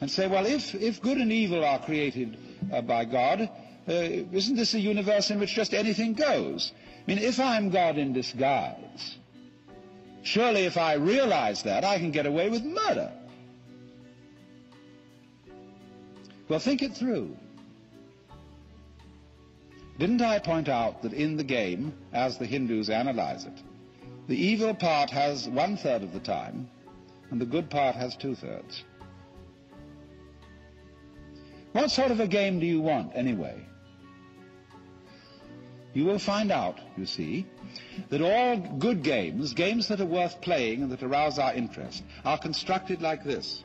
and say, well, if, if good and evil are created uh, by God, uh, isn't this a universe in which just anything goes? I mean, if I'm God in disguise, surely if I realize that, I can get away with murder. Well, think it through. Didn't I point out that in the game, as the Hindus analyze it, the evil part has one third of the time, and the good part has two thirds? What sort of a game do you want, anyway? You will find out, you see, that all good games, games that are worth playing and that arouse our interest, are constructed like this.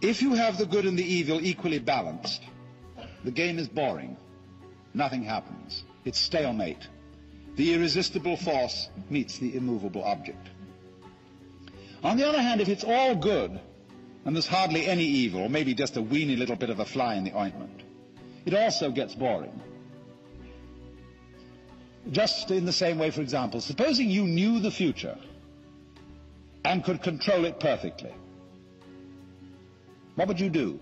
If you have the good and the evil equally balanced, the game is boring. Nothing happens. It's stalemate. The irresistible force meets the immovable object. On the other hand, if it's all good, and there's hardly any evil, or maybe just a weeny little bit of a fly in the ointment. It also gets boring. Just in the same way, for example, supposing you knew the future and could control it perfectly, what would you do?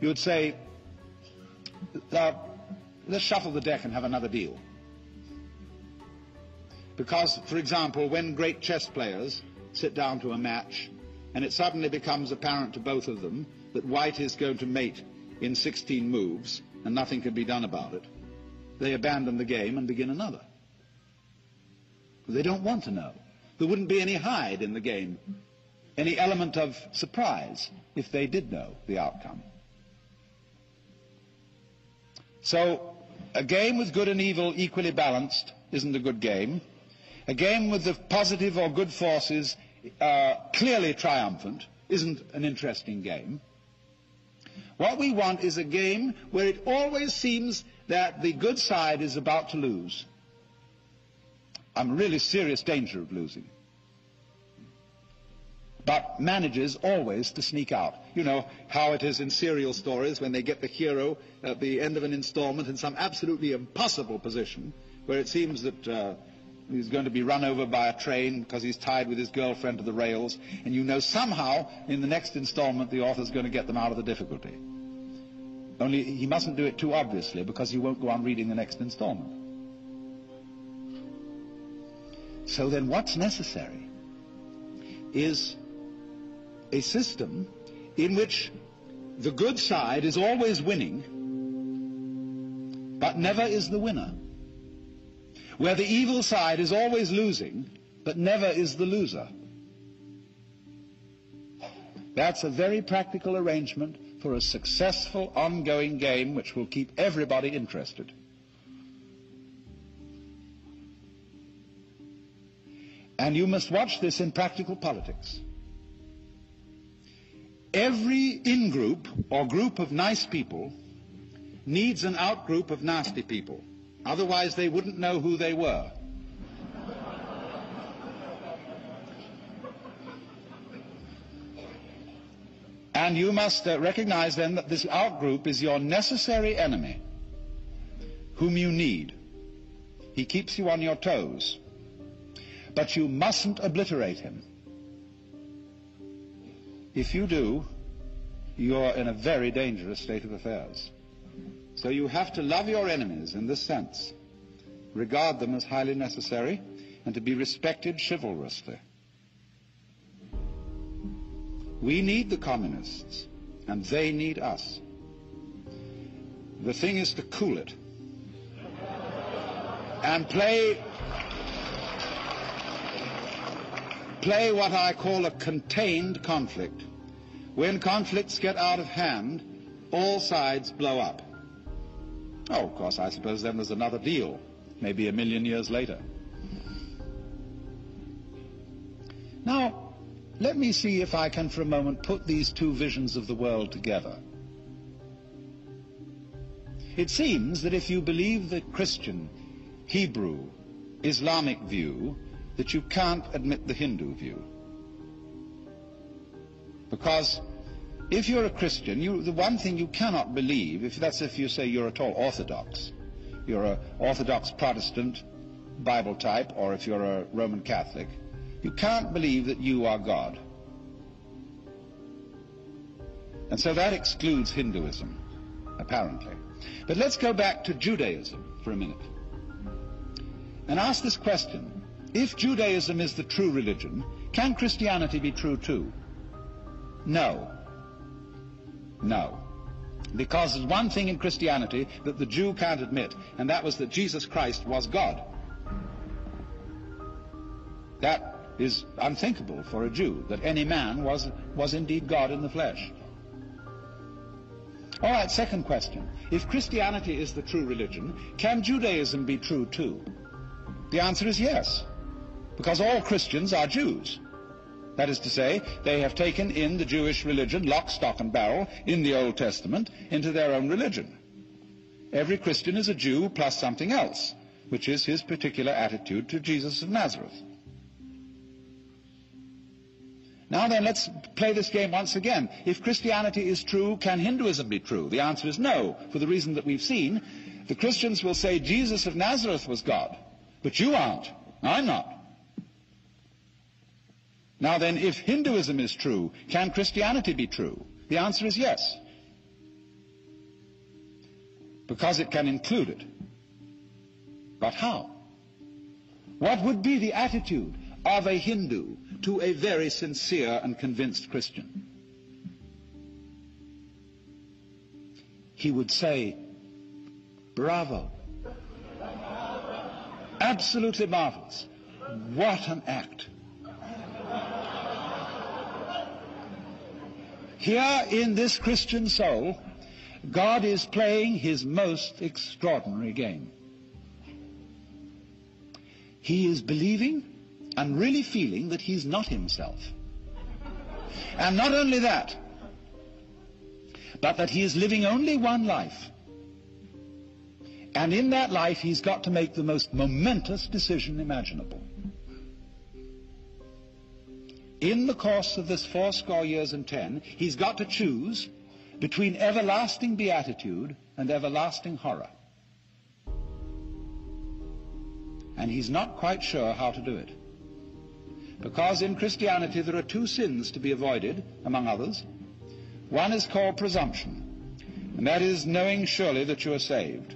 You would say, uh, let's shuffle the deck and have another deal. Because, for example, when great chess players sit down to a match, and it suddenly becomes apparent to both of them that white is going to mate in 16 moves and nothing can be done about it, they abandon the game and begin another. They don't want to know. There wouldn't be any hide in the game, any element of surprise if they did know the outcome. So, a game with good and evil equally balanced isn't a good game. A game with the positive or good forces uh, clearly triumphant isn't an interesting game. What we want is a game where it always seems that the good side is about to lose. I'm really serious danger of losing. But manages always to sneak out. You know how it is in serial stories when they get the hero at the end of an installment in some absolutely impossible position where it seems that uh, He's going to be run over by a train because he's tied with his girlfriend to the rails, and you know somehow in the next installment the author's going to get them out of the difficulty. Only he mustn't do it too obviously because he won't go on reading the next installment. So then what's necessary is a system in which the good side is always winning, but never is the winner where the evil side is always losing, but never is the loser. That's a very practical arrangement for a successful ongoing game which will keep everybody interested. And you must watch this in practical politics. Every in-group or group of nice people needs an out-group of nasty people. Otherwise, they wouldn't know who they were. And you must uh, recognize then that this outgroup is your necessary enemy, whom you need. He keeps you on your toes. But you mustn't obliterate him. If you do, you're in a very dangerous state of affairs. So you have to love your enemies in this sense, regard them as highly necessary, and to be respected chivalrously. We need the communists, and they need us. The thing is to cool it and play play what I call a contained conflict. When conflicts get out of hand, all sides blow up. Oh, of course, I suppose then there's another deal, maybe a million years later. Now, let me see if I can for a moment put these two visions of the world together. It seems that if you believe the Christian, Hebrew, Islamic view, that you can't admit the Hindu view. Because if you're a Christian, you, the one thing you cannot believe, if that's if you say you're at all Orthodox, you're an Orthodox Protestant Bible type, or if you're a Roman Catholic, you can't believe that you are God. And so that excludes Hinduism, apparently. But let's go back to Judaism for a minute and ask this question. If Judaism is the true religion, can Christianity be true too? No. No. Because there's one thing in Christianity that the Jew can't admit, and that was that Jesus Christ was God. That is unthinkable for a Jew, that any man was, was indeed God in the flesh. All right, second question. If Christianity is the true religion, can Judaism be true too? The answer is yes, because all Christians are Jews. That is to say, they have taken in the Jewish religion, lock, stock, and barrel, in the Old Testament, into their own religion. Every Christian is a Jew plus something else, which is his particular attitude to Jesus of Nazareth. Now then, let's play this game once again. If Christianity is true, can Hinduism be true? The answer is no, for the reason that we've seen. The Christians will say Jesus of Nazareth was God, but you aren't. I'm not. Now then, if Hinduism is true, can Christianity be true? The answer is yes. Because it can include it. But how? What would be the attitude of a Hindu to a very sincere and convinced Christian? He would say, Bravo. Absolutely marvelous. What an act. Here in this Christian soul, God is playing his most extraordinary game. He is believing and really feeling that he's not himself. And not only that, but that he is living only one life. And in that life, he's got to make the most momentous decision imaginable. In the course of this fourscore years and ten, he's got to choose between everlasting beatitude and everlasting horror. And he's not quite sure how to do it. Because in Christianity there are two sins to be avoided, among others. One is called presumption, and that is knowing surely that you are saved.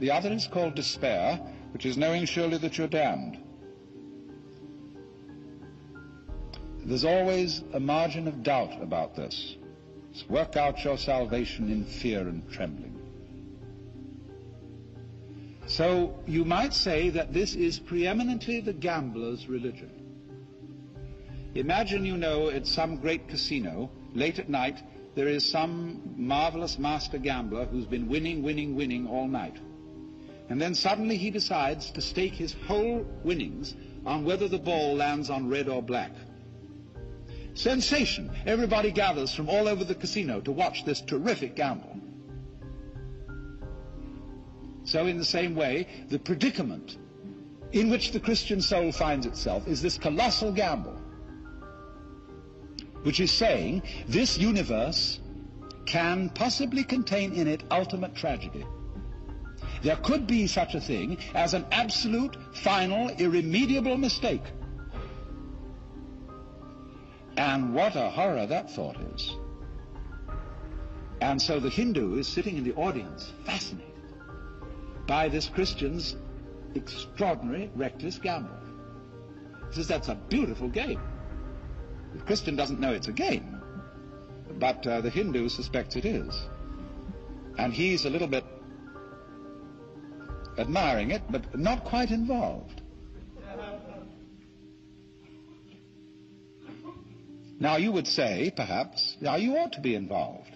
The other is called despair, which is knowing surely that you're damned. There's always a margin of doubt about this. work out your salvation in fear and trembling. So you might say that this is preeminently the gambler's religion. Imagine, you know, at some great casino, late at night, there is some marvelous master gambler who's been winning, winning, winning all night. And then suddenly he decides to stake his whole winnings on whether the ball lands on red or black. Sensation! Everybody gathers from all over the casino to watch this terrific gamble. So in the same way, the predicament in which the Christian soul finds itself is this colossal gamble which is saying this universe can possibly contain in it ultimate tragedy. There could be such a thing as an absolute, final, irremediable mistake. And what a horror that thought is. And so the Hindu is sitting in the audience, fascinated by this Christian's extraordinary, reckless gamble. He says, that's a beautiful game. The Christian doesn't know it's a game, but uh, the Hindu suspects it is. And he's a little bit admiring it, but not quite involved. Now you would say, perhaps, now you ought to be involved.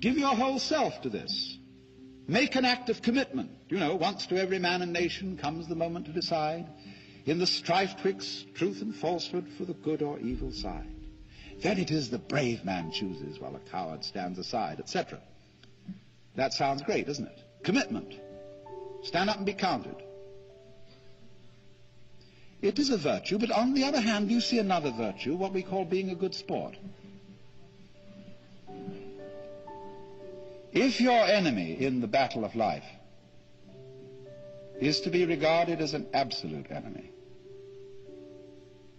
Give your whole self to this. Make an act of commitment. You know, once to every man and nation comes the moment to decide in the strife twixt truth and falsehood for the good or evil side. Then it is the brave man chooses while a coward stands aside, etc. That sounds great, doesn't it? Commitment. Stand up and be counted. It is a virtue, but on the other hand, you see another virtue, what we call being a good sport. If your enemy in the battle of life is to be regarded as an absolute enemy,